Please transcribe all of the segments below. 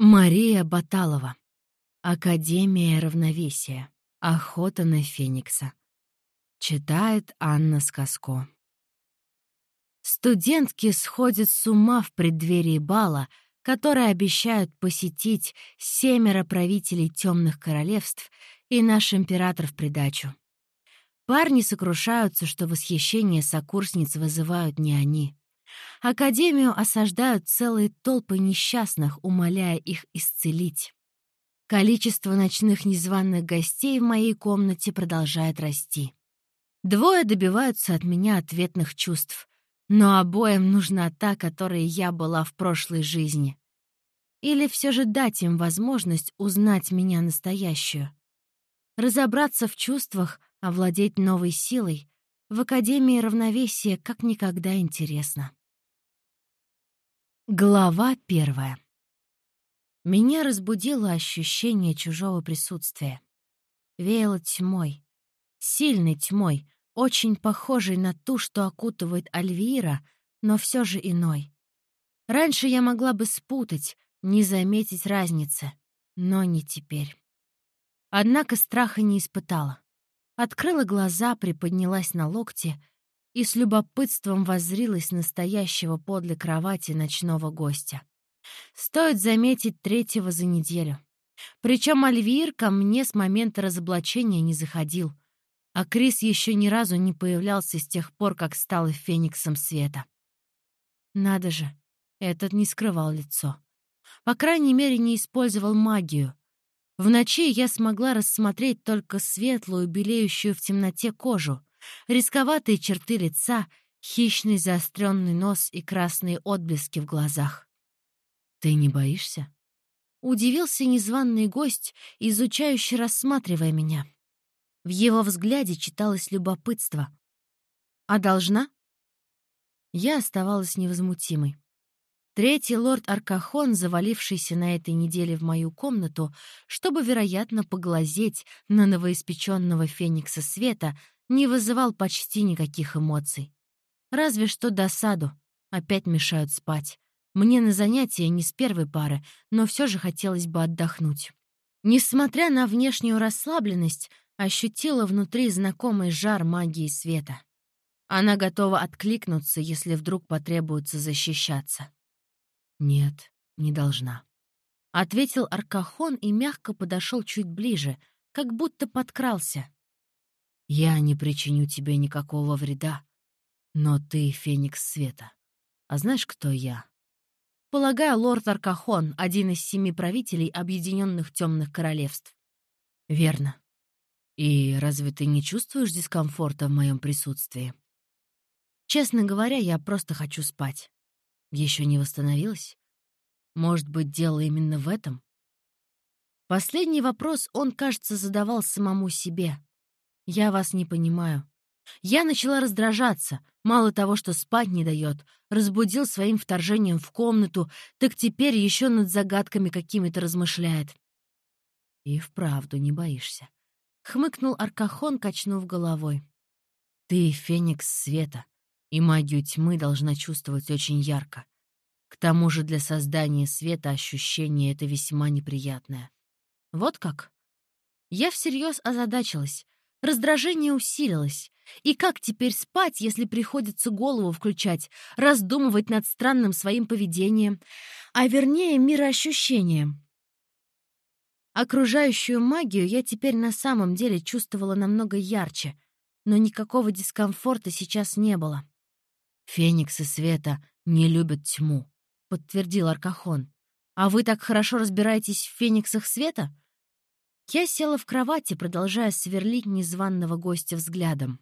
Мария Баталова. Академия равновесия. Охота на Феникса. Читает Анна Сказко. Студентки сходят с ума в преддверии бала, который обещают посетить семеро правителей темных королевств и наш император в придачу. Парни сокрушаются, что восхищение сокурсниц вызывают не они. Академию осаждают целые толпы несчастных, умоляя их исцелить. Количество ночных незваных гостей в моей комнате продолжает расти. Двое добиваются от меня ответных чувств, но обоим нужна та, которой я была в прошлой жизни. Или все же дать им возможность узнать меня настоящую. Разобраться в чувствах, овладеть новой силой — в Академии равновесия как никогда интересно. Глава первая. Меня разбудило ощущение чужого присутствия. Веяло тьмой. Сильной тьмой, очень похожей на ту, что окутывает Альвира, но все же иной. Раньше я могла бы спутать, не заметить разницы, но не теперь. Однако страха не испытала. Открыла глаза, приподнялась на локте — и с любопытством воззрилась настоящего подле кровати ночного гостя. Стоит заметить третьего за неделю. Причем Альвир ко мне с момента разоблачения не заходил, а Крис еще ни разу не появлялся с тех пор, как стал фениксом света. Надо же, этот не скрывал лицо. По крайней мере, не использовал магию. В ночи я смогла рассмотреть только светлую, белеющую в темноте кожу, Рисковатые черты лица, хищный заостренный нос и красные отблески в глазах. «Ты не боишься?» Удивился незваный гость, изучающий, рассматривая меня. В его взгляде читалось любопытство. «А должна?» Я оставалась невозмутимой. Третий лорд Аркахон, завалившийся на этой неделе в мою комнату, чтобы, вероятно, поглазеть на новоиспеченного феникса света, не вызывал почти никаких эмоций. Разве что досаду. Опять мешают спать. Мне на занятия не с первой пары, но все же хотелось бы отдохнуть. Несмотря на внешнюю расслабленность, ощутила внутри знакомый жар магии света. Она готова откликнуться, если вдруг потребуется защищаться. «Нет, не должна», — ответил Аркахон и мягко подошел чуть ближе, как будто подкрался. Я не причиню тебе никакого вреда, но ты — Феникс Света. А знаешь, кто я? Полагаю, лорд Аркахон — один из семи правителей Объединенных Темных Королевств. Верно. И разве ты не чувствуешь дискомфорта в моем присутствии? Честно говоря, я просто хочу спать. Еще не восстановилась? Может быть, дело именно в этом? Последний вопрос он, кажется, задавал самому себе. Я вас не понимаю. Я начала раздражаться. Мало того, что спать не дает, разбудил своим вторжением в комнату, так теперь еще над загадками какими-то размышляет. И вправду не боишься. Хмыкнул Аркахон, качнув головой. Ты — феникс света, и магию тьмы должна чувствовать очень ярко. К тому же для создания света ощущение это весьма неприятное. Вот как? Я всерьез озадачилась. Раздражение усилилось. И как теперь спать, если приходится голову включать, раздумывать над странным своим поведением, а вернее мироощущением? Окружающую магию я теперь на самом деле чувствовала намного ярче, но никакого дискомфорта сейчас не было. «Фениксы света не любят тьму», — подтвердил Аркахон. «А вы так хорошо разбираетесь в фениксах света?» Я села в кровати, продолжая сверлить незваного гостя взглядом.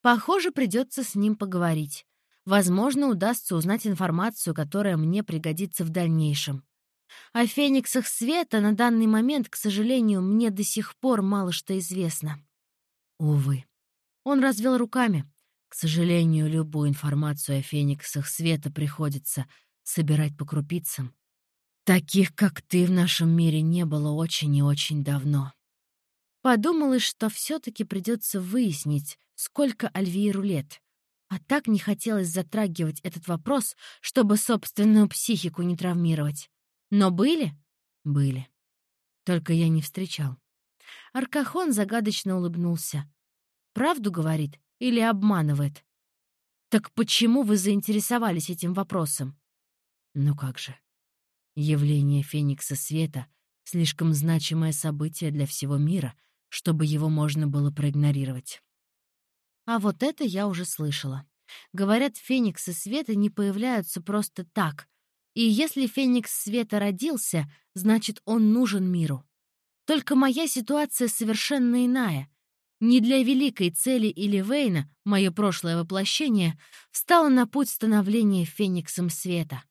Похоже, придется с ним поговорить. Возможно, удастся узнать информацию, которая мне пригодится в дальнейшем. О фениксах света на данный момент, к сожалению, мне до сих пор мало что известно. Увы. Он развел руками. К сожалению, любую информацию о фениксах света приходится собирать по крупицам. Таких, как ты, в нашем мире не было очень и очень давно. Подумалось, что все-таки придется выяснить, сколько Альвиру лет. А так не хотелось затрагивать этот вопрос, чтобы собственную психику не травмировать. Но были? Были. Только я не встречал. Аркахон загадочно улыбнулся. Правду говорит или обманывает? Так почему вы заинтересовались этим вопросом? Ну как же. Явление Феникса Света — слишком значимое событие для всего мира, чтобы его можно было проигнорировать. А вот это я уже слышала. Говорят, фениксы света не появляются просто так. И если феникс света родился, значит, он нужен миру. Только моя ситуация совершенно иная. Не для великой цели или Вейна, мое прошлое воплощение, встала на путь становления фениксом света.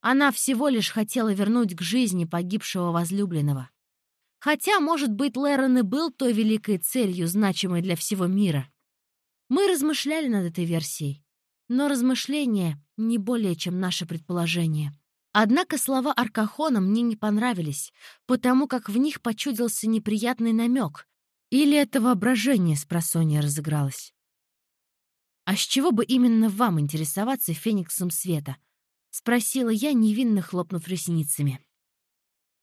Она всего лишь хотела вернуть к жизни погибшего возлюбленного. Хотя, может быть, Лерон и был той великой целью, значимой для всего мира. Мы размышляли над этой версией, но размышления не более, чем наше предположение. Однако слова Аркахона мне не понравились, потому как в них почудился неприятный намек. Или это воображение с просонья разыгралось. «А с чего бы именно вам интересоваться Фениксом Света?» — спросила я, невинно хлопнув ресницами.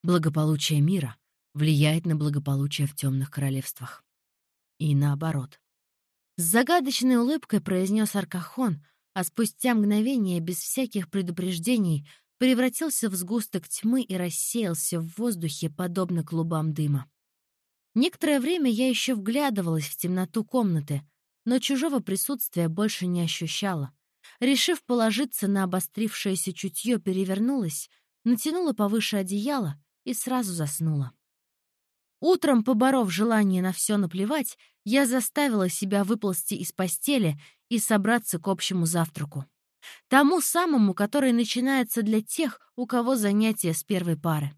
«Благополучие мира влияет на благополучие в темных королевствах. И наоборот. С загадочной улыбкой произнес Аркахон, а спустя мгновение, без всяких предупреждений, превратился в сгусток тьмы и рассеялся в воздухе, подобно клубам дыма. Некоторое время я еще вглядывалась в темноту комнаты, но чужого присутствия больше не ощущала. Решив положиться на обострившееся чутье, перевернулась, натянула повыше одеяло и сразу заснула. Утром, поборов желание на все наплевать, я заставила себя выползти из постели и собраться к общему завтраку. Тому самому, который начинается для тех, у кого занятия с первой пары.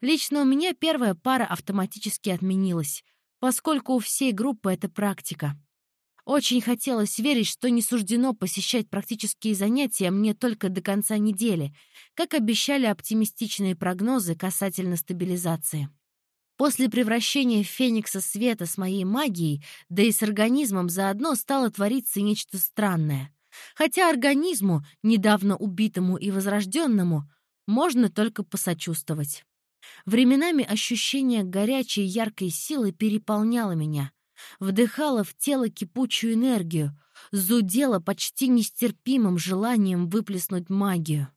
Лично у меня первая пара автоматически отменилась, поскольку у всей группы это практика. Очень хотелось верить, что не суждено посещать практические занятия мне только до конца недели, как обещали оптимистичные прогнозы касательно стабилизации. После превращения Феникса Света с моей магией, да и с организмом заодно стало твориться нечто странное. Хотя организму, недавно убитому и возрожденному, можно только посочувствовать. Временами ощущение горячей яркой силы переполняло меня, вдыхало в тело кипучую энергию, зудело почти нестерпимым желанием выплеснуть магию.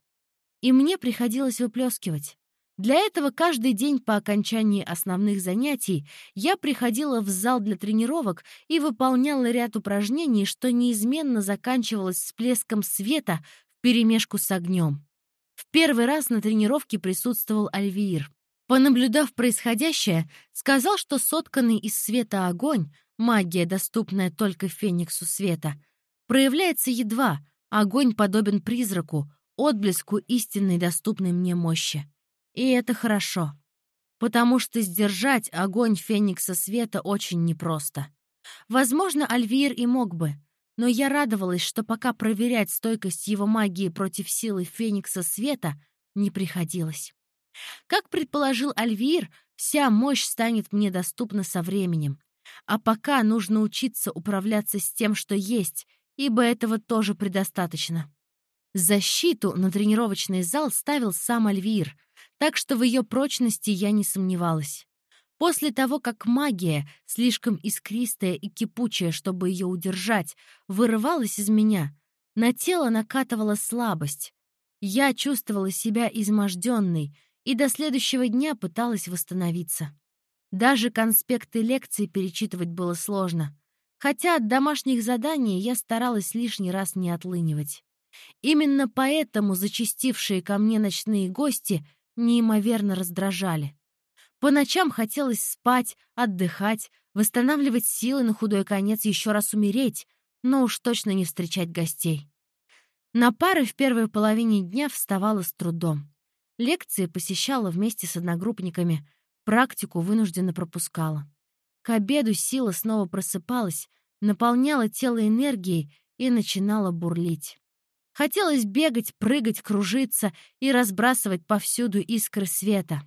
И мне приходилось выплескивать. Для этого каждый день по окончании основных занятий я приходила в зал для тренировок и выполняла ряд упражнений, что неизменно заканчивалось всплеском света вперемешку с огнем. В первый раз на тренировке присутствовал Альвиир. Понаблюдав происходящее, сказал, что сотканный из света огонь, магия, доступная только Фениксу света, проявляется едва, огонь подобен призраку, отблеску истинной доступной мне мощи. И это хорошо, потому что сдержать огонь Феникса Света очень непросто. Возможно, Альвир и мог бы, но я радовалась, что пока проверять стойкость его магии против силы Феникса Света не приходилось. Как предположил Альвир, вся мощь станет мне доступна со временем. А пока нужно учиться управляться с тем, что есть, ибо этого тоже предостаточно. Защиту на тренировочный зал ставил сам Альвир, так что в ее прочности я не сомневалась. После того, как магия, слишком искристая и кипучая, чтобы ее удержать, вырывалась из меня, на тело накатывала слабость. Я чувствовала себя изможденной и до следующего дня пыталась восстановиться. Даже конспекты лекций перечитывать было сложно, хотя от домашних заданий я старалась лишний раз не отлынивать. Именно поэтому зачастившие ко мне ночные гости неимоверно раздражали. По ночам хотелось спать, отдыхать, восстанавливать силы на худой конец еще раз умереть, но уж точно не встречать гостей. На пары в первой половине дня вставала с трудом. Лекции посещала вместе с одногруппниками, практику вынужденно пропускала. К обеду сила снова просыпалась, наполняла тело энергией и начинала бурлить. Хотелось бегать, прыгать, кружиться и разбрасывать повсюду искры света.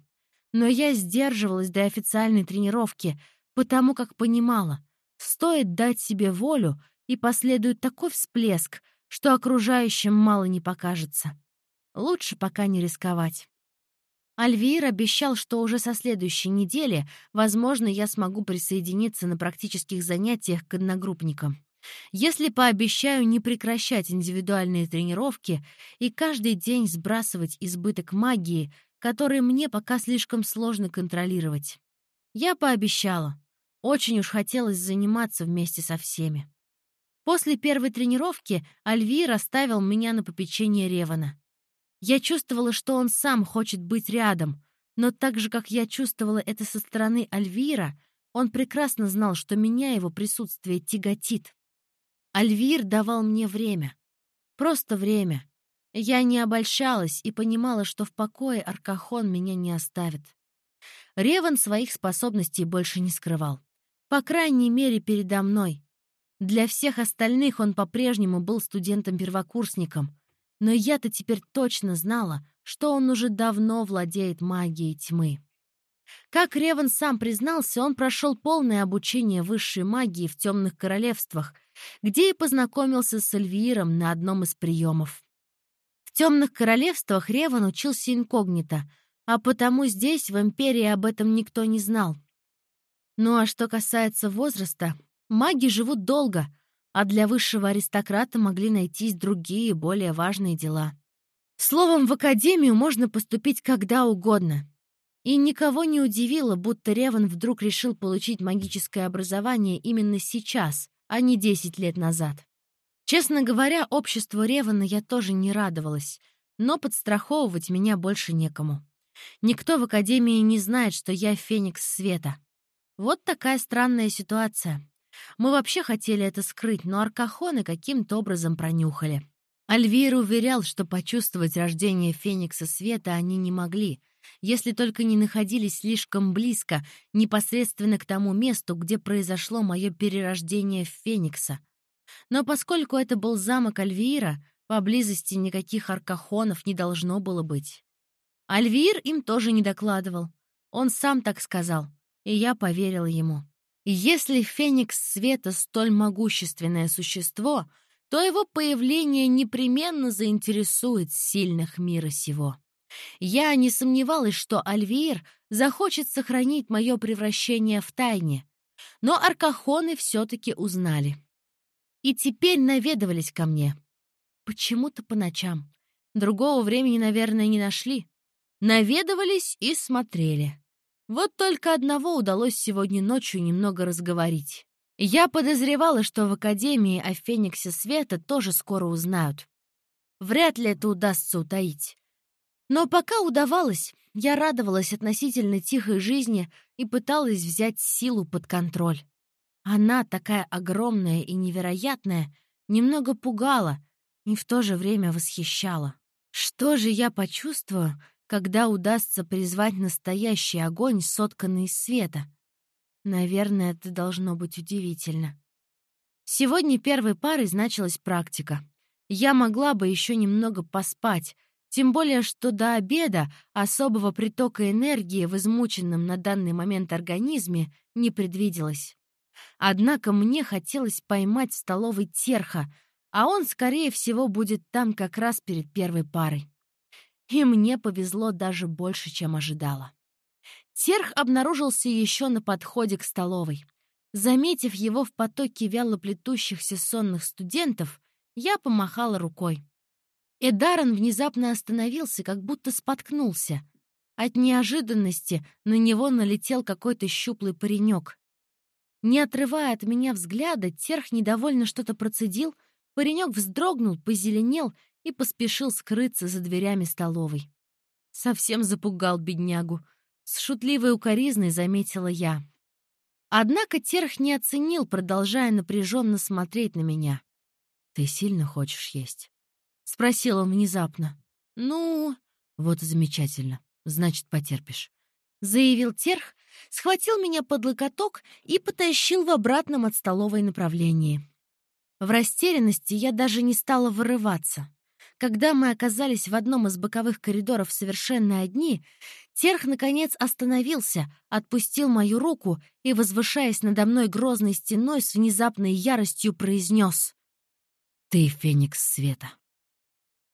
Но я сдерживалась до официальной тренировки, потому как понимала, стоит дать себе волю, и последует такой всплеск, что окружающим мало не покажется. Лучше пока не рисковать. Альвир обещал, что уже со следующей недели, возможно, я смогу присоединиться на практических занятиях к одногруппникам. Если пообещаю не прекращать индивидуальные тренировки и каждый день сбрасывать избыток магии, который мне пока слишком сложно контролировать. Я пообещала. Очень уж хотелось заниматься вместе со всеми. После первой тренировки Альвир оставил меня на попечение Ревана. Я чувствовала, что он сам хочет быть рядом, но так же, как я чувствовала это со стороны Альвира, он прекрасно знал, что меня его присутствие тяготит. Альвир давал мне время. Просто время. Я не обольщалась и понимала, что в покое Аркахон меня не оставит. Реван своих способностей больше не скрывал. По крайней мере, передо мной. Для всех остальных он по-прежнему был студентом-первокурсником, но я-то теперь точно знала, что он уже давно владеет магией тьмы. Как Реван сам признался, он прошел полное обучение высшей магии в темных королевствах, где и познакомился с Эльвиром на одном из приемов. В темных королевствах Реван учился инкогнито, а потому здесь, в Империи, об этом никто не знал. Ну а что касается возраста, маги живут долго, а для высшего аристократа могли найтись другие, более важные дела. Словом, в академию можно поступить когда угодно. И никого не удивило, будто Реван вдруг решил получить магическое образование именно сейчас, а не 10 лет назад. Честно говоря, обществу Ревана я тоже не радовалась, но подстраховывать меня больше некому. Никто в Академии не знает, что я Феникс Света. Вот такая странная ситуация. Мы вообще хотели это скрыть, но аркахоны каким-то образом пронюхали. Альвир уверял, что почувствовать рождение Феникса Света они не могли, если только не находились слишком близко, непосредственно к тому месту, где произошло мое перерождение в Феникса. Но поскольку это был замок Альвира, поблизости никаких аркахонов не должно было быть. Альвир им тоже не докладывал. Он сам так сказал, и я поверила ему. Если Феникс Света столь могущественное существо, то его появление непременно заинтересует сильных мира сего. Я не сомневалась, что Альвир захочет сохранить мое превращение в тайне, но аркахоны все-таки узнали. И теперь наведывались ко мне. Почему-то по ночам. Другого времени, наверное, не нашли. Наведывались и смотрели. Вот только одного удалось сегодня ночью немного разговорить. Я подозревала, что в Академии о Фениксе Света тоже скоро узнают. Вряд ли это удастся утаить. Но пока удавалось, я радовалась относительно тихой жизни и пыталась взять силу под контроль. Она, такая огромная и невероятная, немного пугала и в то же время восхищала. Что же я почувствую, когда удастся призвать настоящий огонь, сотканный из света? Наверное, это должно быть удивительно. Сегодня первой парой значилась практика. Я могла бы еще немного поспать, тем более, что до обеда особого притока энергии в измученном на данный момент организме не предвиделось. Однако мне хотелось поймать в столовой терха, а он, скорее всего, будет там как раз перед первой парой. И мне повезло даже больше, чем ожидала. Терх обнаружился еще на подходе к столовой. Заметив его в потоке вяло плетущихся сонных студентов, я помахала рукой. Эдарон внезапно остановился, как будто споткнулся. От неожиданности на него налетел какой-то щуплый паренек. Не отрывая от меня взгляда, Терх недовольно что-то процедил, паренек вздрогнул, позеленел и поспешил скрыться за дверями столовой. Совсем запугал беднягу. С шутливой укоризной заметила я. Однако Терх не оценил, продолжая напряженно смотреть на меня. «Ты сильно хочешь есть?» — спросил он внезапно. «Ну...» «Вот и замечательно. Значит, потерпишь», — заявил Терх, схватил меня под локоток и потащил в обратном от столовой направлении. В растерянности я даже не стала вырываться. Когда мы оказались в одном из боковых коридоров совершенно одни, Терх, наконец, остановился, отпустил мою руку и, возвышаясь надо мной грозной стеной, с внезапной яростью произнес «Ты — Феникс Света».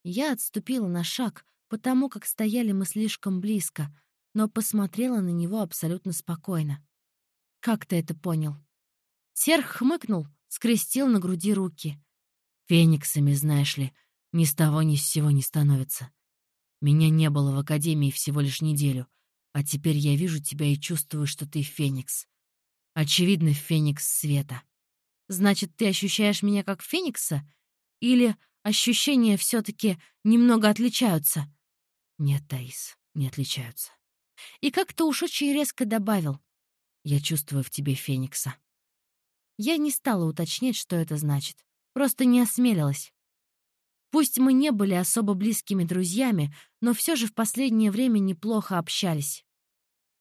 Я отступила на шаг, потому как стояли мы слишком близко, но посмотрела на него абсолютно спокойно. «Как ты это понял?» Серх хмыкнул, скрестил на груди руки. «Фениксами, знаешь ли, ни с того ни с сего не становятся. Меня не было в Академии всего лишь неделю, а теперь я вижу тебя и чувствую, что ты Феникс. Очевидно, Феникс Света. Значит, ты ощущаешь меня как Феникса? Или ощущения все таки немного отличаются?» «Нет, Таис, не отличаются». И как-то уж очень резко добавил. «Я чувствую в тебе Феникса». Я не стала уточнять, что это значит. Просто не осмелилась. Пусть мы не были особо близкими друзьями, но все же в последнее время неплохо общались.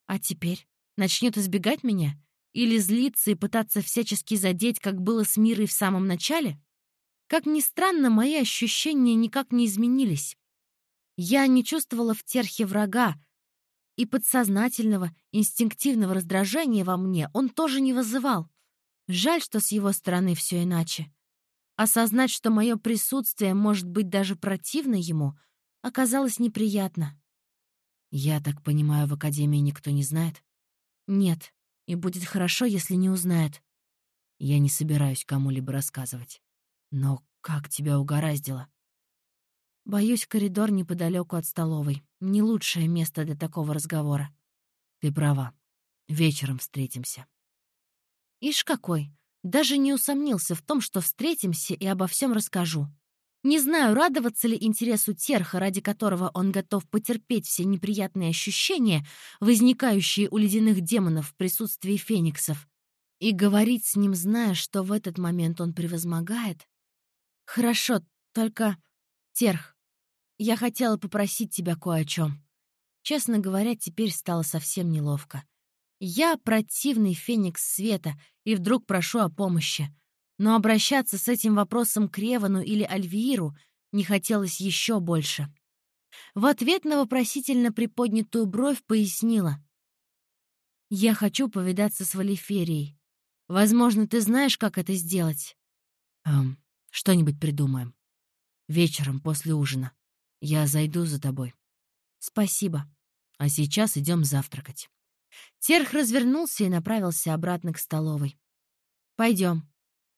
А теперь начнет избегать меня? Или злиться и пытаться всячески задеть, как было с Мирой в самом начале? Как ни странно, мои ощущения никак не изменились. Я не чувствовала в терхе врага, и подсознательного, инстинктивного раздражения во мне он тоже не вызывал. Жаль, что с его стороны все иначе. Осознать, что мое присутствие может быть даже противно ему, оказалось неприятно. «Я так понимаю, в Академии никто не знает?» «Нет, и будет хорошо, если не узнает». «Я не собираюсь кому-либо рассказывать. Но как тебя угораздило?» «Боюсь, коридор неподалеку от столовой. Не лучшее место для такого разговора». «Ты права. Вечером встретимся». Ишь какой! Даже не усомнился в том, что встретимся и обо всем расскажу. Не знаю, радоваться ли интересу Терха, ради которого он готов потерпеть все неприятные ощущения, возникающие у ледяных демонов в присутствии фениксов, и говорить с ним, зная, что в этот момент он превозмогает. Хорошо, только, Терх, я хотела попросить тебя кое о чем. Честно говоря, теперь стало совсем неловко. Я противный феникс света и вдруг прошу о помощи. Но обращаться с этим вопросом к Ревану или Альвииру не хотелось еще больше. В ответ на вопросительно приподнятую бровь пояснила. «Я хочу повидаться с Валиферией. Возможно, ты знаешь, как это сделать?» «Эм, что-нибудь придумаем. Вечером после ужина. Я зайду за тобой». «Спасибо. А сейчас идем завтракать». Терх развернулся и направился обратно к столовой. «Пойдем».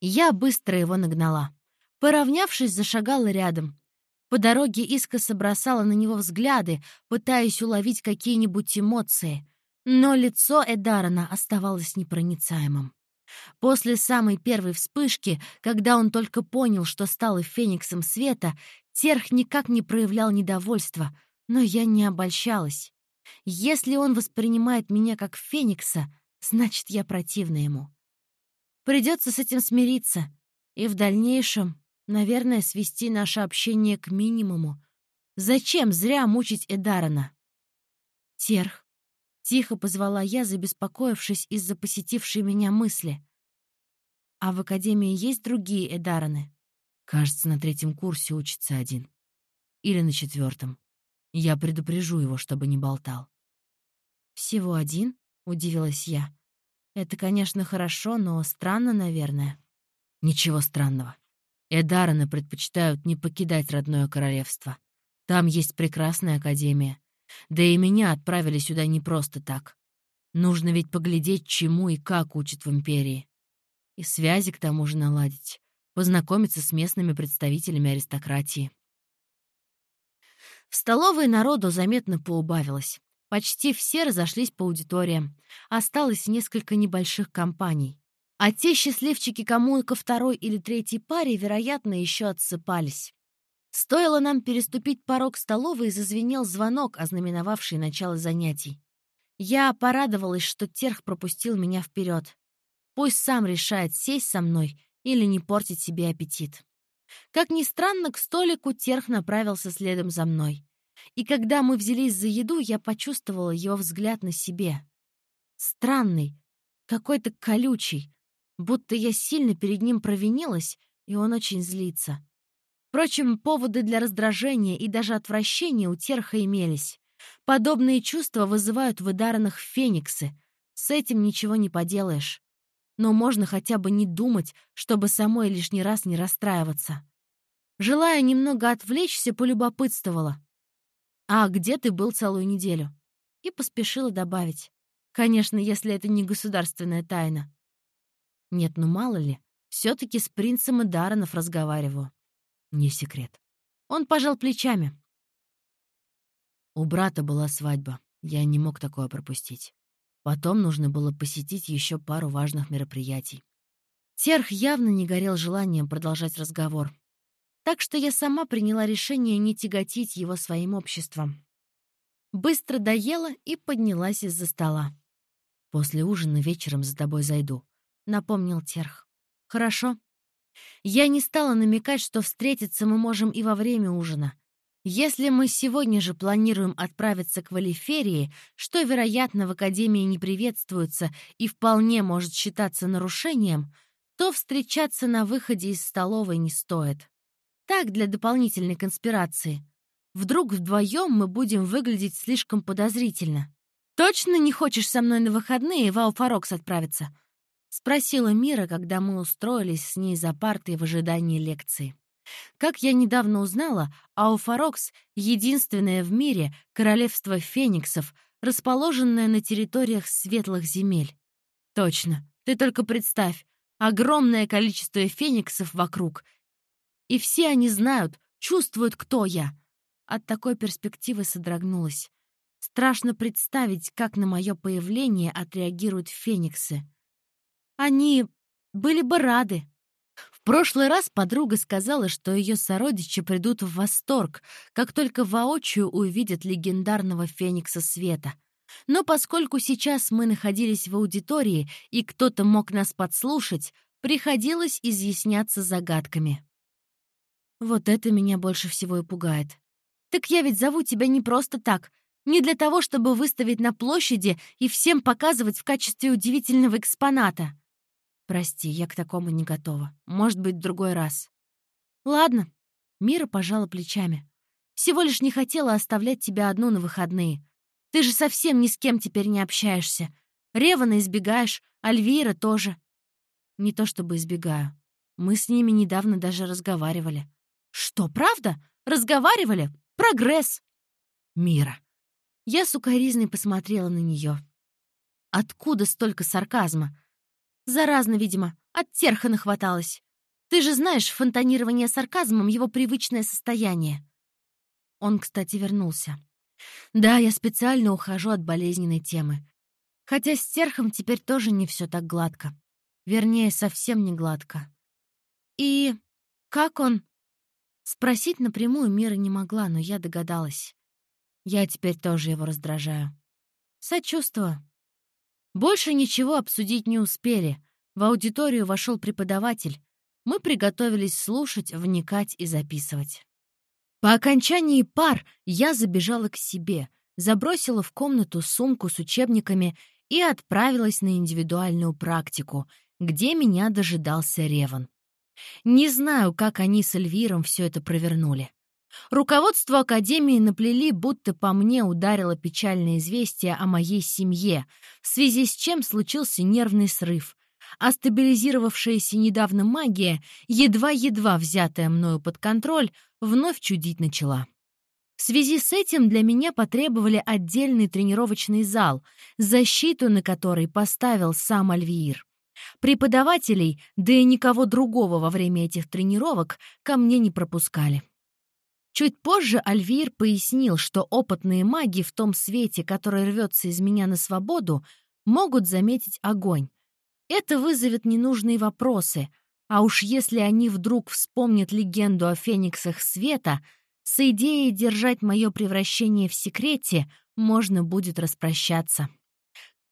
Я быстро его нагнала. Поравнявшись, зашагала рядом. По дороге искоса бросала на него взгляды, пытаясь уловить какие-нибудь эмоции. Но лицо Эдарана оставалось непроницаемым. После самой первой вспышки, когда он только понял, что стал и фениксом света, Терх никак не проявлял недовольства, но я не обольщалась. Если он воспринимает меня как феникса, значит, я противна ему. Придется с этим смириться и в дальнейшем, наверное, свести наше общение к минимуму. Зачем зря мучить Эдарана? Терх. Тихо позвала я, забеспокоившись из-за посетившей меня мысли. А в Академии есть другие Эдараны? Кажется, на третьем курсе учится один. Или на четвертом. Я предупрежу его, чтобы не болтал. «Всего один?» — удивилась я. «Это, конечно, хорошо, но странно, наверное». «Ничего странного. Эдараны предпочитают не покидать родное королевство. Там есть прекрасная академия. Да и меня отправили сюда не просто так. Нужно ведь поглядеть, чему и как учат в Империи. И связи к тому же наладить, познакомиться с местными представителями аристократии. Столовой народу заметно поубавилось. Почти все разошлись по аудиториям. Осталось несколько небольших компаний. А те счастливчики, кому ко второй или третьей паре, вероятно, еще отсыпались. Стоило нам переступить порог столовой, зазвенел звонок, ознаменовавший начало занятий. Я порадовалась, что Терх пропустил меня вперед. Пусть сам решает, сесть со мной или не портить себе аппетит. Как ни странно, к столику Терх направился следом за мной. И когда мы взялись за еду, я почувствовала его взгляд на себе. Странный, какой-то колючий, будто я сильно перед ним провинилась, и он очень злится. Впрочем, поводы для раздражения и даже отвращения у Терха имелись. Подобные чувства вызывают выдаранных фениксы. С этим ничего не поделаешь но можно хотя бы не думать, чтобы самой лишний раз не расстраиваться. Желая немного отвлечься, полюбопытствовала. «А где ты был целую неделю?» И поспешила добавить. «Конечно, если это не государственная тайна». Нет, ну мало ли, все таки с принцем Идаронов разговариваю. Не секрет. Он пожал плечами. У брата была свадьба. Я не мог такое пропустить. Потом нужно было посетить еще пару важных мероприятий. Терх явно не горел желанием продолжать разговор. Так что я сама приняла решение не тяготить его своим обществом. Быстро доела и поднялась из-за стола. «После ужина вечером за тобой зайду», — напомнил Терх. «Хорошо». Я не стала намекать, что встретиться мы можем и во время ужина. Если мы сегодня же планируем отправиться к Валиферии, что, вероятно, в Академии не приветствуется и вполне может считаться нарушением, то встречаться на выходе из столовой не стоит. Так, для дополнительной конспирации. Вдруг вдвоем мы будем выглядеть слишком подозрительно. «Точно не хочешь со мной на выходные в Алфарокс отправиться?» — спросила Мира, когда мы устроились с ней за партой в ожидании лекции. Как я недавно узнала, Ауфарокс — единственное в мире королевство фениксов, расположенное на территориях светлых земель. Точно, ты только представь, огромное количество фениксов вокруг. И все они знают, чувствуют, кто я. От такой перспективы содрогнулась. Страшно представить, как на мое появление отреагируют фениксы. Они были бы рады. В прошлый раз подруга сказала, что ее сородичи придут в восторг, как только воочию увидят легендарного Феникса Света. Но поскольку сейчас мы находились в аудитории и кто-то мог нас подслушать, приходилось изъясняться загадками. Вот это меня больше всего и пугает. Так я ведь зову тебя не просто так, не для того, чтобы выставить на площади и всем показывать в качестве удивительного экспоната. «Прости, я к такому не готова. Может быть, в другой раз». «Ладно». Мира пожала плечами. «Всего лишь не хотела оставлять тебя одну на выходные. Ты же совсем ни с кем теперь не общаешься. Ревана избегаешь, Альвира тоже». «Не то чтобы избегаю. Мы с ними недавно даже разговаривали». «Что, правда? Разговаривали? Прогресс!» «Мира». Я сукоризной посмотрела на нее. «Откуда столько сарказма? Заразно, видимо, от терха нахваталась. Ты же знаешь, фонтанирование сарказмом — его привычное состояние. Он, кстати, вернулся. Да, я специально ухожу от болезненной темы. Хотя с терхом теперь тоже не все так гладко. Вернее, совсем не гладко. И как он? Спросить напрямую Мира не могла, но я догадалась. Я теперь тоже его раздражаю. Сочувствую. Больше ничего обсудить не успели. В аудиторию вошел преподаватель. Мы приготовились слушать, вникать и записывать. По окончании пар я забежала к себе, забросила в комнату сумку с учебниками и отправилась на индивидуальную практику, где меня дожидался Реван. Не знаю, как они с Эльвиром все это провернули. Руководство Академии наплели, будто по мне ударило печальное известие о моей семье, в связи с чем случился нервный срыв, а стабилизировавшаяся недавно магия, едва-едва взятая мною под контроль, вновь чудить начала. В связи с этим для меня потребовали отдельный тренировочный зал, защиту на который поставил сам Альвиир. Преподавателей, да и никого другого во время этих тренировок ко мне не пропускали. Чуть позже Альвир пояснил, что опытные маги в том свете, который рвется из меня на свободу, могут заметить огонь. Это вызовет ненужные вопросы, а уж если они вдруг вспомнят легенду о фениксах света, с идеей держать мое превращение в секрете можно будет распрощаться.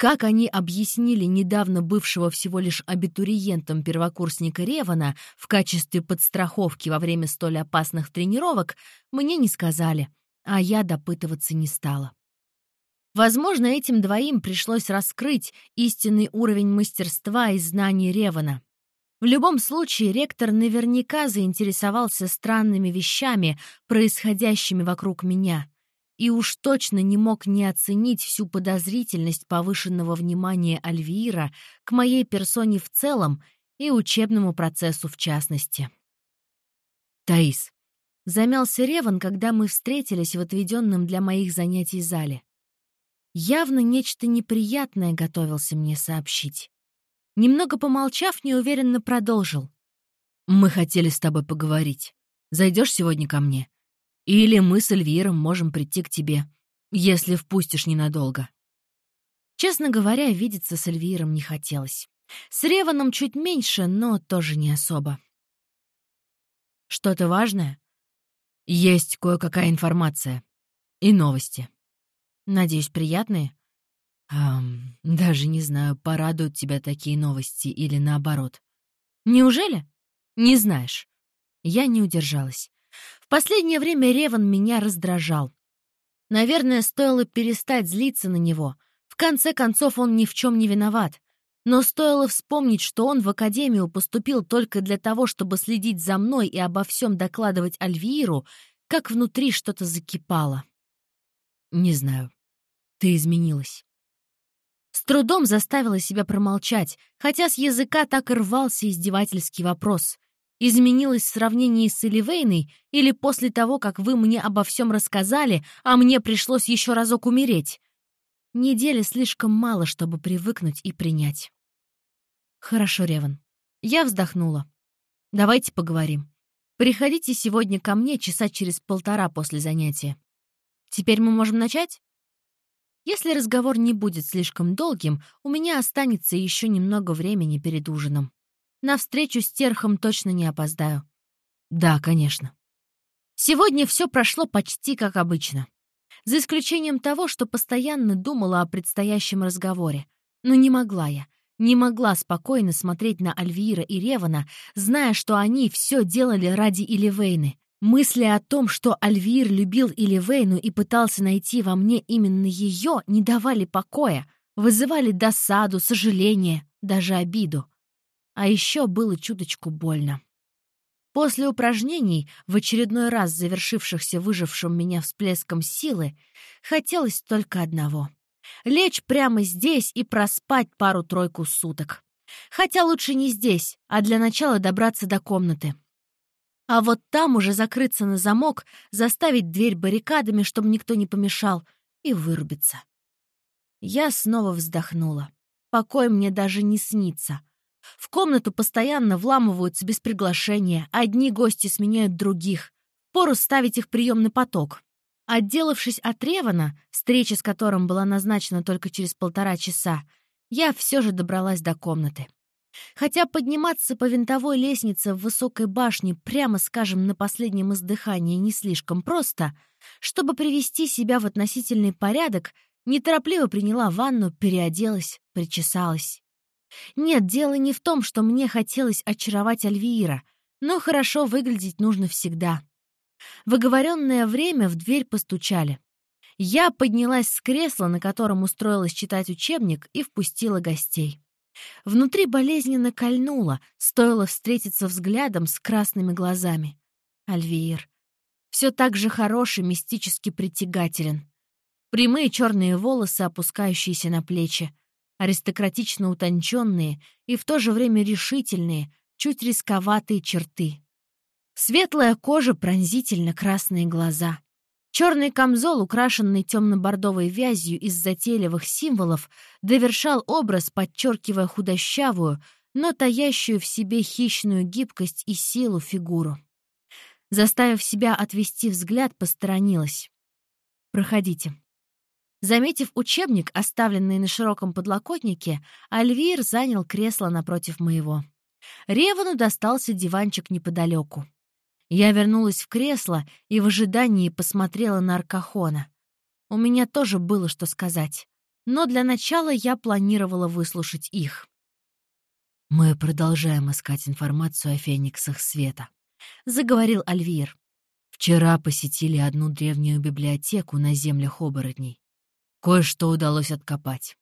Как они объяснили недавно бывшего всего лишь абитуриентом первокурсника Ревана в качестве подстраховки во время столь опасных тренировок, мне не сказали, а я допытываться не стала. Возможно, этим двоим пришлось раскрыть истинный уровень мастерства и знаний Ревана. В любом случае, ректор наверняка заинтересовался странными вещами, происходящими вокруг меня и уж точно не мог не оценить всю подозрительность повышенного внимания Альвира к моей персоне в целом и учебному процессу в частности. «Таис, Замялся Реван, когда мы встретились в отведенном для моих занятий зале. Явно нечто неприятное готовился мне сообщить. Немного помолчав, неуверенно продолжил. «Мы хотели с тобой поговорить. Зайдешь сегодня ко мне? Или мы с Эльвиром можем прийти к тебе, если впустишь ненадолго». Честно говоря, видеться с Эльвиром не хотелось. С Реваном чуть меньше, но тоже не особо. «Что-то важное?» «Есть кое-какая информация. И новости. Надеюсь, приятные?» «Эм, даже не знаю, порадуют тебя такие новости или наоборот». «Неужели?» «Не знаешь». Я не удержалась. Последнее время Реван меня раздражал. Наверное, стоило перестать злиться на него. В конце концов, он ни в чем не виноват. Но стоило вспомнить, что он в академию поступил только для того, чтобы следить за мной и обо всем докладывать Альвиру, как внутри что-то закипало. «Не знаю. Ты изменилась». С трудом заставила себя промолчать, хотя с языка так и рвался издевательский вопрос. Изменилась в сравнении с Эливейной или после того, как вы мне обо всем рассказали, а мне пришлось еще разок умереть? Недели слишком мало, чтобы привыкнуть и принять. Хорошо, Реван. Я вздохнула. Давайте поговорим. Приходите сегодня ко мне часа через полтора после занятия. Теперь мы можем начать? Если разговор не будет слишком долгим, у меня останется еще немного времени перед ужином. На встречу с Терхом точно не опоздаю. Да, конечно. Сегодня все прошло почти как обычно. За исключением того, что постоянно думала о предстоящем разговоре. Но не могла я. Не могла спокойно смотреть на Альвира и Ревана, зная, что они все делали ради Иливейны. Мысли о том, что Альвир любил Иливейну и пытался найти во мне именно ее, не давали покоя, вызывали досаду, сожаление, даже обиду. А еще было чуточку больно. После упражнений, в очередной раз завершившихся выжившим меня всплеском силы, хотелось только одного — лечь прямо здесь и проспать пару-тройку суток. Хотя лучше не здесь, а для начала добраться до комнаты. А вот там уже закрыться на замок, заставить дверь баррикадами, чтобы никто не помешал, и вырубиться. Я снова вздохнула. Покой мне даже не снится — в комнату постоянно вламываются без приглашения, одни гости сменяют других. Пору ставить их приемный поток. Отделавшись от Ревана, встреча с которым была назначена только через полтора часа, я все же добралась до комнаты. Хотя подниматься по винтовой лестнице в высокой башне, прямо скажем, на последнем издыхании не слишком просто, чтобы привести себя в относительный порядок, неторопливо приняла ванну, переоделась, причесалась. Нет, дело не в том, что мне хотелось очаровать Альвиира, но хорошо выглядеть нужно всегда. В оговоренное время в дверь постучали. Я поднялась с кресла, на котором устроилась читать учебник, и впустила гостей. Внутри болезненно кольнуло, стоило встретиться взглядом с красными глазами. Альвиир. Все так же хороший, мистически притягателен. Прямые черные волосы, опускающиеся на плечи аристократично утонченные и в то же время решительные, чуть рисковатые черты. Светлая кожа, пронзительно красные глаза. Черный камзол, украшенный темно-бордовой вязью из затейливых символов, довершал образ, подчеркивая худощавую, но таящую в себе хищную гибкость и силу фигуру. Заставив себя отвести взгляд, посторонилась. «Проходите». Заметив учебник, оставленный на широком подлокотнике, Альвир занял кресло напротив моего. Ревану достался диванчик неподалеку. Я вернулась в кресло и в ожидании посмотрела на Аркахона. У меня тоже было что сказать, но для начала я планировала выслушать их. «Мы продолжаем искать информацию о фениксах света», — заговорил Альвир. «Вчера посетили одну древнюю библиотеку на землях оборотней. Кое-что удалось откопать.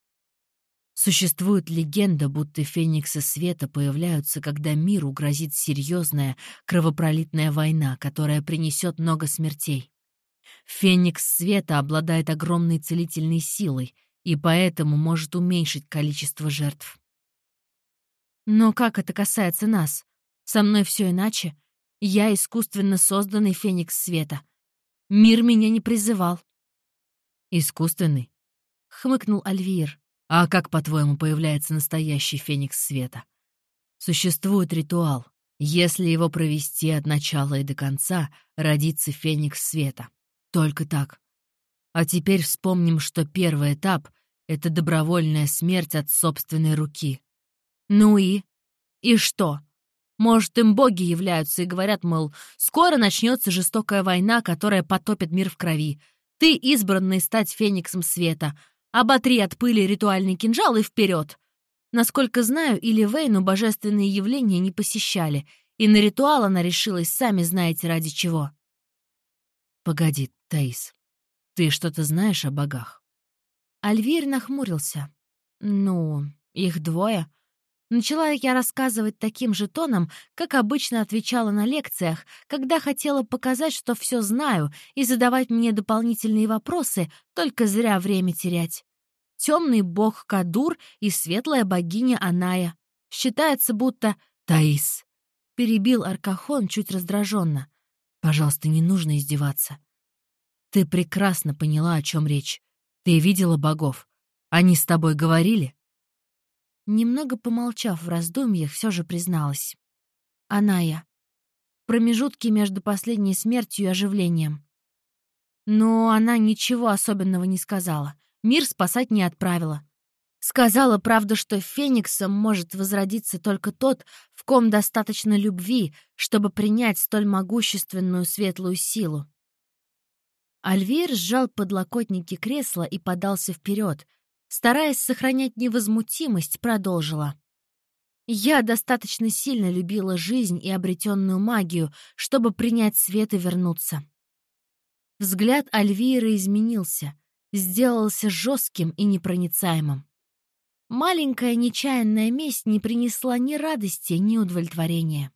Существует легенда, будто фениксы света появляются, когда миру грозит серьезная кровопролитная война, которая принесет много смертей. Феникс света обладает огромной целительной силой и поэтому может уменьшить количество жертв. Но как это касается нас? Со мной все иначе. Я искусственно созданный феникс света. Мир меня не призывал. «Искусственный?» — хмыкнул Альвир. «А как, по-твоему, появляется настоящий феникс света?» «Существует ритуал. Если его провести от начала и до конца, родится феникс света. Только так. А теперь вспомним, что первый этап — это добровольная смерть от собственной руки. Ну и? И что? Может, им боги являются и говорят, мол, скоро начнется жестокая война, которая потопит мир в крови. Ты избранный стать фениксом света. Оботри от пыли ритуальный кинжал и вперед. Насколько знаю, или Вейну божественные явления не посещали, и на ритуал она решилась, сами знаете, ради чего. Погоди, Таис, ты что-то знаешь о богах? Альвир нахмурился. Ну, их двое. Начала я рассказывать таким же тоном, как обычно отвечала на лекциях, когда хотела показать, что все знаю, и задавать мне дополнительные вопросы, только зря время терять. Темный бог Кадур и светлая богиня Аная. Считается, будто Таис. Перебил Аркахон чуть раздраженно. Пожалуйста, не нужно издеваться. Ты прекрасно поняла, о чем речь. Ты видела богов. Они с тобой говорили? Немного помолчав в раздумьях, все же призналась. Аная. Промежутки между последней смертью и оживлением. Но она ничего особенного не сказала. Мир спасать не отправила. Сказала, правда, что фениксом может возродиться только тот, в ком достаточно любви, чтобы принять столь могущественную светлую силу. Альвир сжал подлокотники кресла и подался вперед, стараясь сохранять невозмутимость, продолжила. «Я достаточно сильно любила жизнь и обретенную магию, чтобы принять свет и вернуться». Взгляд Альвира изменился, сделался жестким и непроницаемым. Маленькая нечаянная месть не принесла ни радости, ни удовлетворения.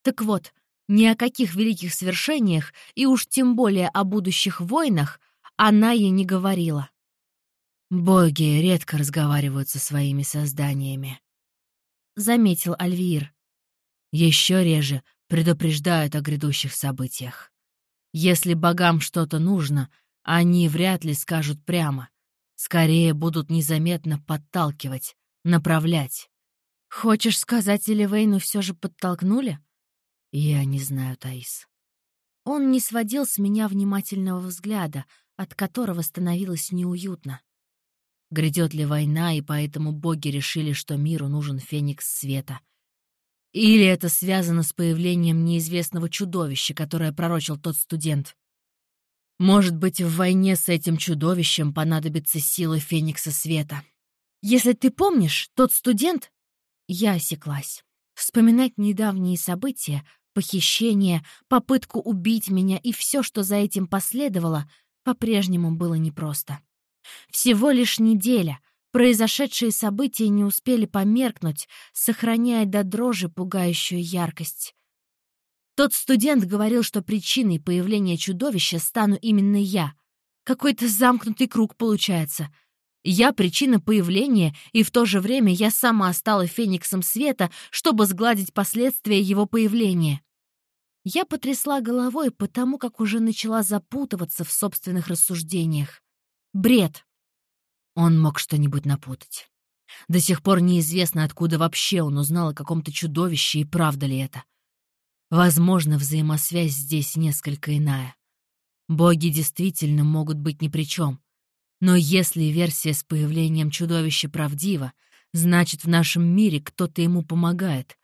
Так вот, ни о каких великих свершениях и уж тем более о будущих войнах она ей не говорила. «Боги редко разговаривают со своими созданиями», — заметил Альвир. «Еще реже предупреждают о грядущих событиях. Если богам что-то нужно, они вряд ли скажут прямо. Скорее будут незаметно подталкивать, направлять. Хочешь сказать, Эливейну все же подтолкнули? Я не знаю, Таис. Он не сводил с меня внимательного взгляда, от которого становилось неуютно. Грядет ли война, и поэтому боги решили, что миру нужен феникс света? Или это связано с появлением неизвестного чудовища, которое пророчил тот студент? Может быть, в войне с этим чудовищем понадобится сила феникса света. Если ты помнишь, тот студент... Я осеклась. Вспоминать недавние события, похищение, попытку убить меня и все, что за этим последовало, по-прежнему было непросто. Всего лишь неделя. Произошедшие события не успели померкнуть, сохраняя до дрожи пугающую яркость. Тот студент говорил, что причиной появления чудовища стану именно я. Какой-то замкнутый круг получается. Я причина появления, и в то же время я сама стала фениксом света, чтобы сгладить последствия его появления. Я потрясла головой, потому как уже начала запутываться в собственных рассуждениях. Бред. Он мог что-нибудь напутать. До сих пор неизвестно, откуда вообще он узнал о каком-то чудовище и правда ли это. Возможно, взаимосвязь здесь несколько иная. Боги действительно могут быть ни при чем. Но если версия с появлением чудовища правдива, значит, в нашем мире кто-то ему помогает.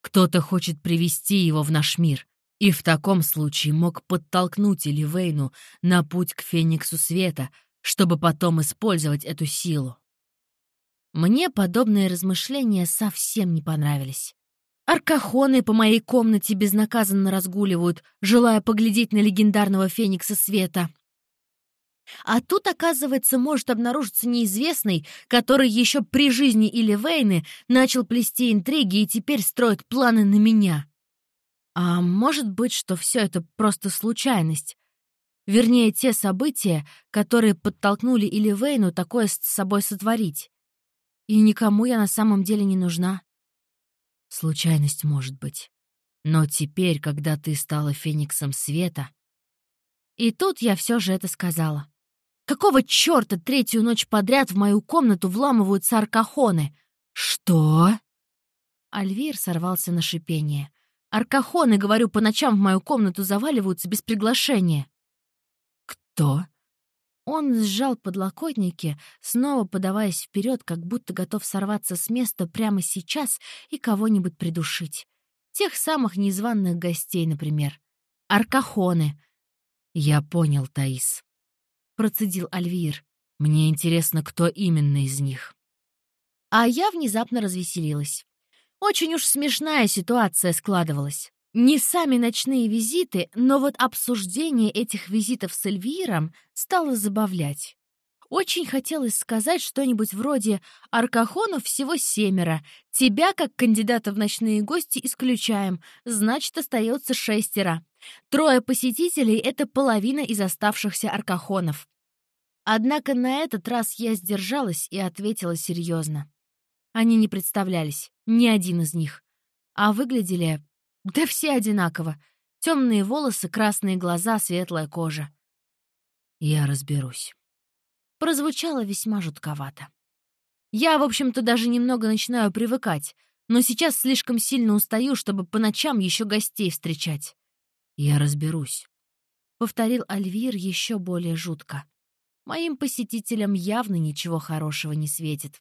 Кто-то хочет привести его в наш мир. И в таком случае мог подтолкнуть Эливейну на путь к Фениксу Света, чтобы потом использовать эту силу. Мне подобные размышления совсем не понравились. Аркахоны по моей комнате безнаказанно разгуливают, желая поглядеть на легендарного Феникса Света. А тут, оказывается, может обнаружиться неизвестный, который еще при жизни или Вейны начал плести интриги и теперь строит планы на меня. А может быть, что все это просто случайность, Вернее, те события, которые подтолкнули Иливейну такое с собой сотворить. И никому я на самом деле не нужна. Случайность может быть. Но теперь, когда ты стала фениксом света... И тут я все же это сказала. Какого черта третью ночь подряд в мою комнату вламываются аркахоны? Что? Альвир сорвался на шипение. Аркахоны, говорю, по ночам в мою комнату заваливаются без приглашения. Кто? Он сжал подлокотники, снова подаваясь вперед, как будто готов сорваться с места прямо сейчас и кого-нибудь придушить. Тех самых незваных гостей, например. Аркахоны. «Я понял, Таис», — процедил Альвир. «Мне интересно, кто именно из них». А я внезапно развеселилась. Очень уж смешная ситуация складывалась. Не сами ночные визиты, но вот обсуждение этих визитов с Эльвиром стало забавлять. Очень хотелось сказать что-нибудь вроде «Аркахонов всего семеро, тебя, как кандидата в ночные гости, исключаем, значит, остается шестеро. Трое посетителей — это половина из оставшихся аркахонов». Однако на этот раз я сдержалась и ответила серьезно. Они не представлялись, ни один из них. А выглядели да все одинаково. Темные волосы, красные глаза, светлая кожа. Я разберусь. Прозвучало весьма жутковато. Я, в общем-то, даже немного начинаю привыкать, но сейчас слишком сильно устаю, чтобы по ночам еще гостей встречать. Я разберусь. Повторил Альвир еще более жутко. Моим посетителям явно ничего хорошего не светит.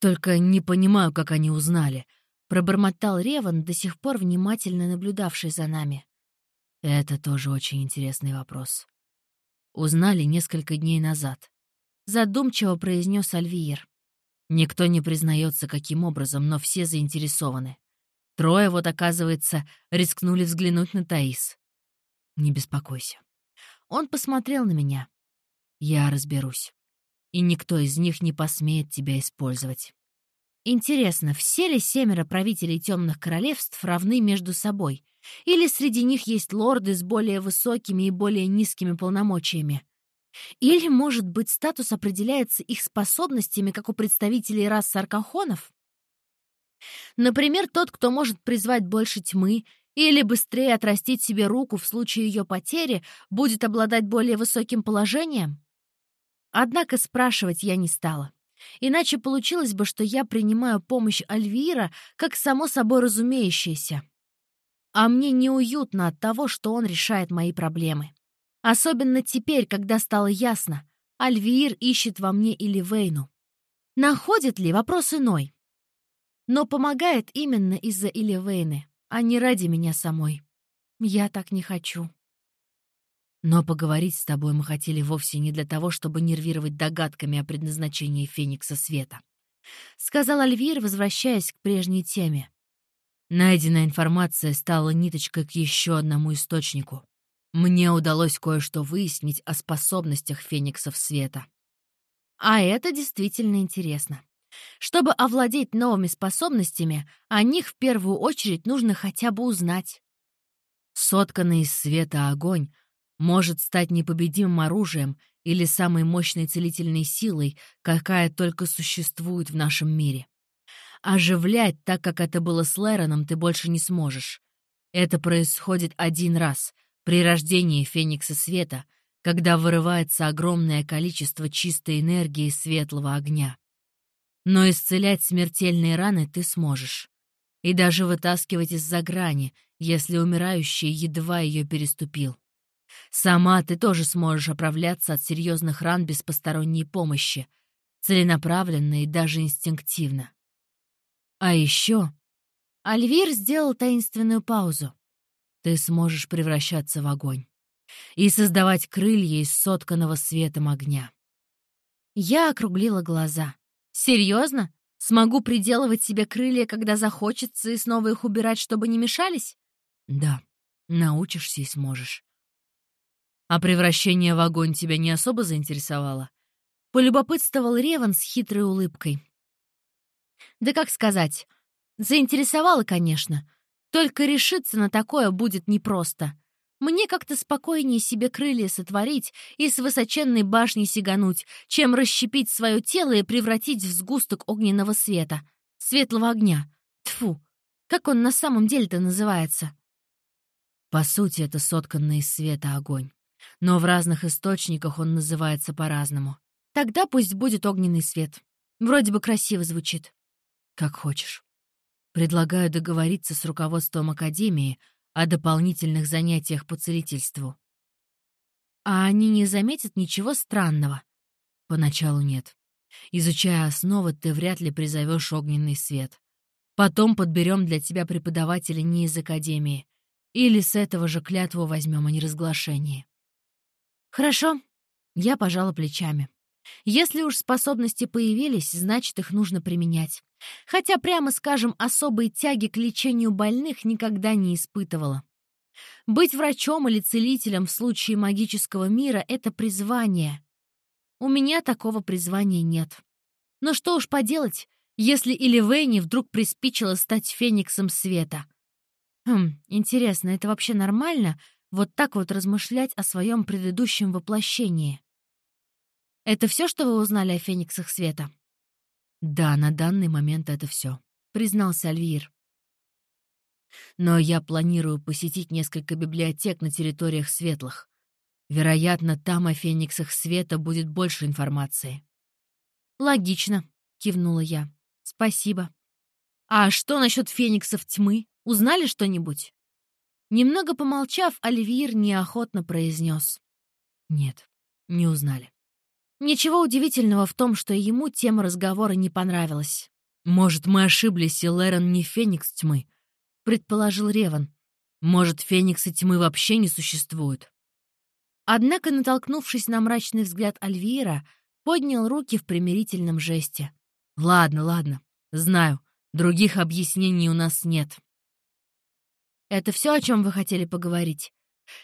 Только не понимаю, как они узнали — Пробормотал Реван, до сих пор внимательно наблюдавший за нами. Это тоже очень интересный вопрос. Узнали несколько дней назад. Задумчиво произнес Альвиер. Никто не признается, каким образом, но все заинтересованы. Трое, вот оказывается, рискнули взглянуть на Таис. Не беспокойся. Он посмотрел на меня. Я разберусь. И никто из них не посмеет тебя использовать. Интересно, все ли семеро правителей темных королевств равны между собой? Или среди них есть лорды с более высокими и более низкими полномочиями? Или, может быть, статус определяется их способностями, как у представителей рас аркахонов? Например, тот, кто может призвать больше тьмы или быстрее отрастить себе руку в случае ее потери, будет обладать более высоким положением? Однако спрашивать я не стала. Иначе получилось бы, что я принимаю помощь Альвира как само собой разумеющееся. А мне неуютно от того, что он решает мои проблемы. Особенно теперь, когда стало ясно, Альвир ищет во мне или Вейну. Находит ли — вопрос иной. Но помогает именно из-за Иливейны, а не ради меня самой. Я так не хочу. Но поговорить с тобой мы хотели вовсе не для того, чтобы нервировать догадками о предназначении Феникса Света. Сказал Альвир, возвращаясь к прежней теме. Найденная информация стала ниточкой к еще одному источнику. Мне удалось кое-что выяснить о способностях Фениксов Света. А это действительно интересно. Чтобы овладеть новыми способностями, о них в первую очередь нужно хотя бы узнать. Сотканный из света огонь может стать непобедимым оружием или самой мощной целительной силой, какая только существует в нашем мире. Оживлять, так как это было с Лэроном, ты больше не сможешь. Это происходит один раз, при рождении Феникса Света, когда вырывается огромное количество чистой энергии светлого огня. Но исцелять смертельные раны ты сможешь. И даже вытаскивать из-за грани, если умирающий едва ее переступил. Сама ты тоже сможешь оправляться от серьезных ран без посторонней помощи, целенаправленно и даже инстинктивно. А еще Альвир сделал таинственную паузу. Ты сможешь превращаться в огонь и создавать крылья из сотканного светом огня. Я округлила глаза. Серьезно? Смогу приделывать себе крылья, когда захочется, и снова их убирать, чтобы не мешались? Да, научишься и сможешь. А превращение в огонь тебя не особо заинтересовало? Полюбопытствовал Реван с хитрой улыбкой. Да как сказать, заинтересовало, конечно. Только решиться на такое будет непросто. Мне как-то спокойнее себе крылья сотворить и с высоченной башни сигануть, чем расщепить свое тело и превратить в сгусток огненного света, светлого огня. Тфу, как он на самом деле-то называется? По сути, это сотканный из света огонь. Но в разных источниках он называется по-разному. Тогда пусть будет огненный свет. Вроде бы красиво звучит. Как хочешь. Предлагаю договориться с руководством Академии о дополнительных занятиях по целительству. А они не заметят ничего странного? Поначалу нет. Изучая основы, ты вряд ли призовешь огненный свет. Потом подберем для тебя преподавателя не из Академии. Или с этого же клятву возьмем о неразглашении. Хорошо. Я пожала плечами. Если уж способности появились, значит, их нужно применять. Хотя, прямо скажем, особой тяги к лечению больных никогда не испытывала. Быть врачом или целителем в случае магического мира — это призвание. У меня такого призвания нет. Но что уж поделать, если Иливейне вдруг приспичило стать фениксом света. Хм, интересно, это вообще нормально — вот так вот размышлять о своем предыдущем воплощении? Это все, что вы узнали о фениксах света? Да, на данный момент это все, признался Альвир. Но я планирую посетить несколько библиотек на территориях светлых. Вероятно, там о фениксах света будет больше информации. Логично, кивнула я. Спасибо. А что насчет фениксов тьмы? Узнали что-нибудь? Немного помолчав, Оливьер неохотно произнес. Нет, не узнали. Ничего удивительного в том, что ему тема разговора не понравилась. «Может, мы ошиблись, и Лерон не феникс тьмы?» — предположил Реван. «Может, фениксы тьмы вообще не существуют?» Однако, натолкнувшись на мрачный взгляд Альвира, поднял руки в примирительном жесте. «Ладно, ладно. Знаю. Других объяснений у нас нет». «Это все, о чем вы хотели поговорить?»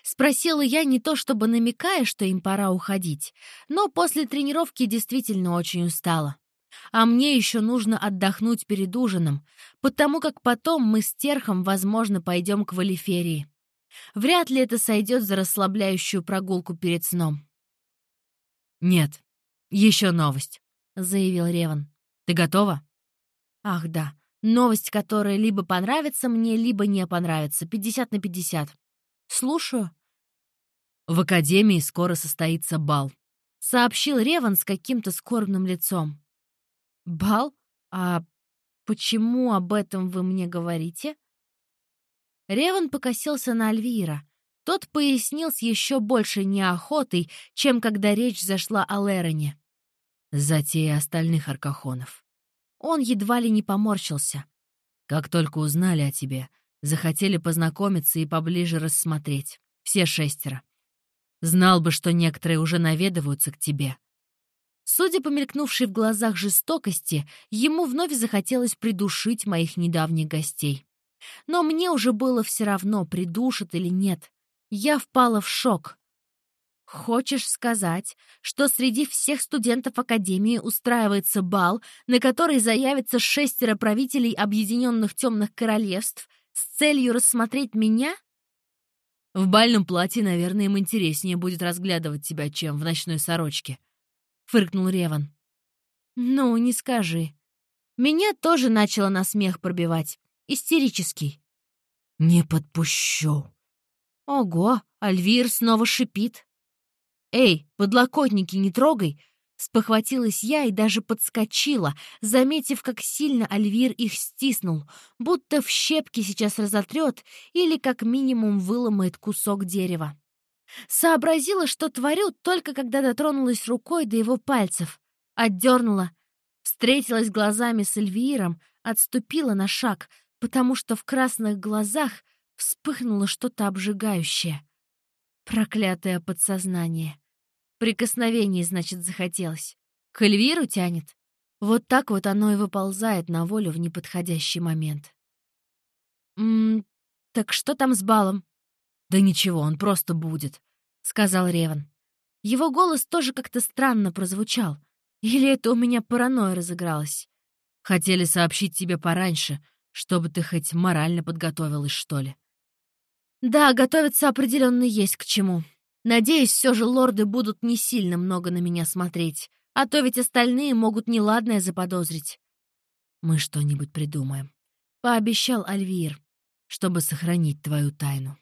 Спросила я не то чтобы намекая, что им пора уходить, но после тренировки действительно очень устала. А мне еще нужно отдохнуть перед ужином, потому как потом мы с Терхом, возможно, пойдем к Валиферии. Вряд ли это сойдет за расслабляющую прогулку перед сном. «Нет, еще новость», — заявил Реван. «Ты готова?» «Ах, да. Новость, которая либо понравится мне, либо не понравится. 50 на 50. «Слушаю». «В Академии скоро состоится бал», — сообщил Реван с каким-то скорбным лицом. «Бал? А почему об этом вы мне говорите?» Реван покосился на Альвира. Тот пояснил с еще большей неохотой, чем когда речь зашла о Лероне. Затея остальных аркахонов. Он едва ли не поморщился. «Как только узнали о тебе, Захотели познакомиться и поближе рассмотреть. Все шестеро. Знал бы, что некоторые уже наведываются к тебе. Судя по мелькнувшей в глазах жестокости, ему вновь захотелось придушить моих недавних гостей. Но мне уже было все равно, придушат или нет. Я впала в шок. Хочешь сказать, что среди всех студентов Академии устраивается бал, на который заявятся шестеро правителей Объединенных Темных Королевств, с целью рассмотреть меня? В бальном платье, наверное, им интереснее будет разглядывать тебя, чем в ночной сорочке. Фыркнул Реван. Ну, не скажи. Меня тоже начало на смех пробивать. Истерический. Не подпущу. Ого, Альвир снова шипит. Эй, подлокотники не трогай, Спохватилась я и даже подскочила, заметив, как сильно Альвир их стиснул, будто в щепки сейчас разотрет или как минимум выломает кусок дерева. Сообразила, что творю, только когда дотронулась рукой до его пальцев. Отдернула. Встретилась глазами с Эльвиром, отступила на шаг, потому что в красных глазах вспыхнуло что-то обжигающее. Проклятое подсознание. Прикосновений, значит, захотелось. К Эльвиру тянет. Вот так вот оно и выползает на волю в неподходящий момент. «М так что там с балом?» «Да ничего, он просто будет», — сказал Реван. Его голос тоже как-то странно прозвучал. Или это у меня паранойя разыгралась? Хотели сообщить тебе пораньше, чтобы ты хоть морально подготовилась, что ли. Да, готовиться определенно есть к чему. Надеюсь, все же лорды будут не сильно много на меня смотреть, а то ведь остальные могут неладное заподозрить. «Мы что-нибудь придумаем», — пообещал Альвир, чтобы сохранить твою тайну.